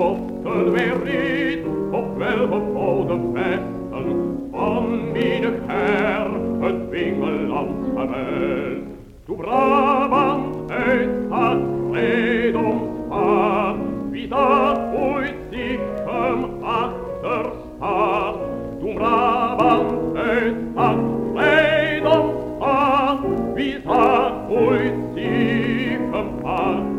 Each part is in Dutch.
schoften wij reed op welgebouwde vesten van menig her het wingeland geweld. Toe Brabant uit dat vredom staat, wie dat ooit zich hem achter staat. Toen Brabant uit dat vredom staat, wie dat ooit zich hem achter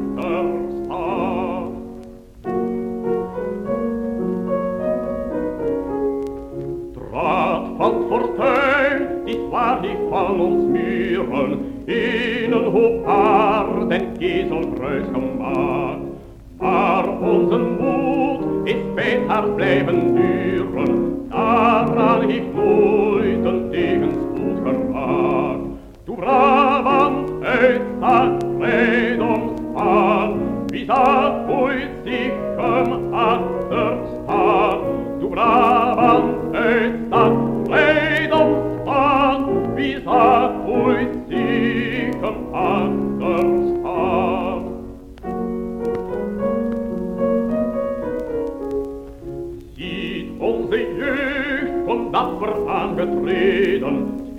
hoop aard en kiezelkruis gemaakt. Maar onze moed is bij haar blijven duren, daaraan heeft nooit lange Tränen,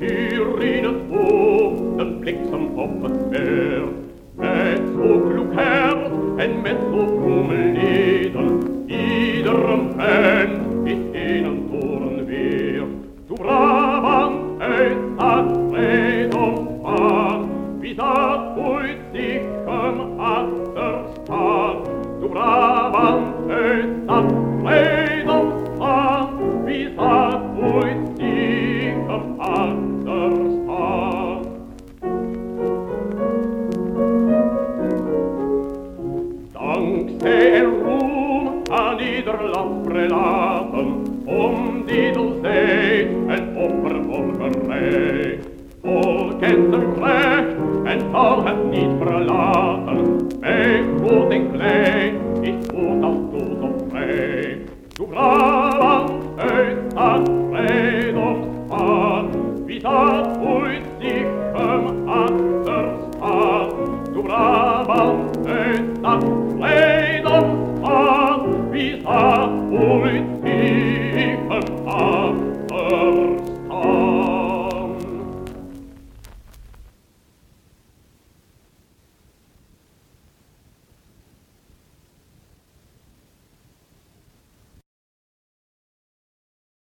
en zal het niet verlaten, bij groot en klein is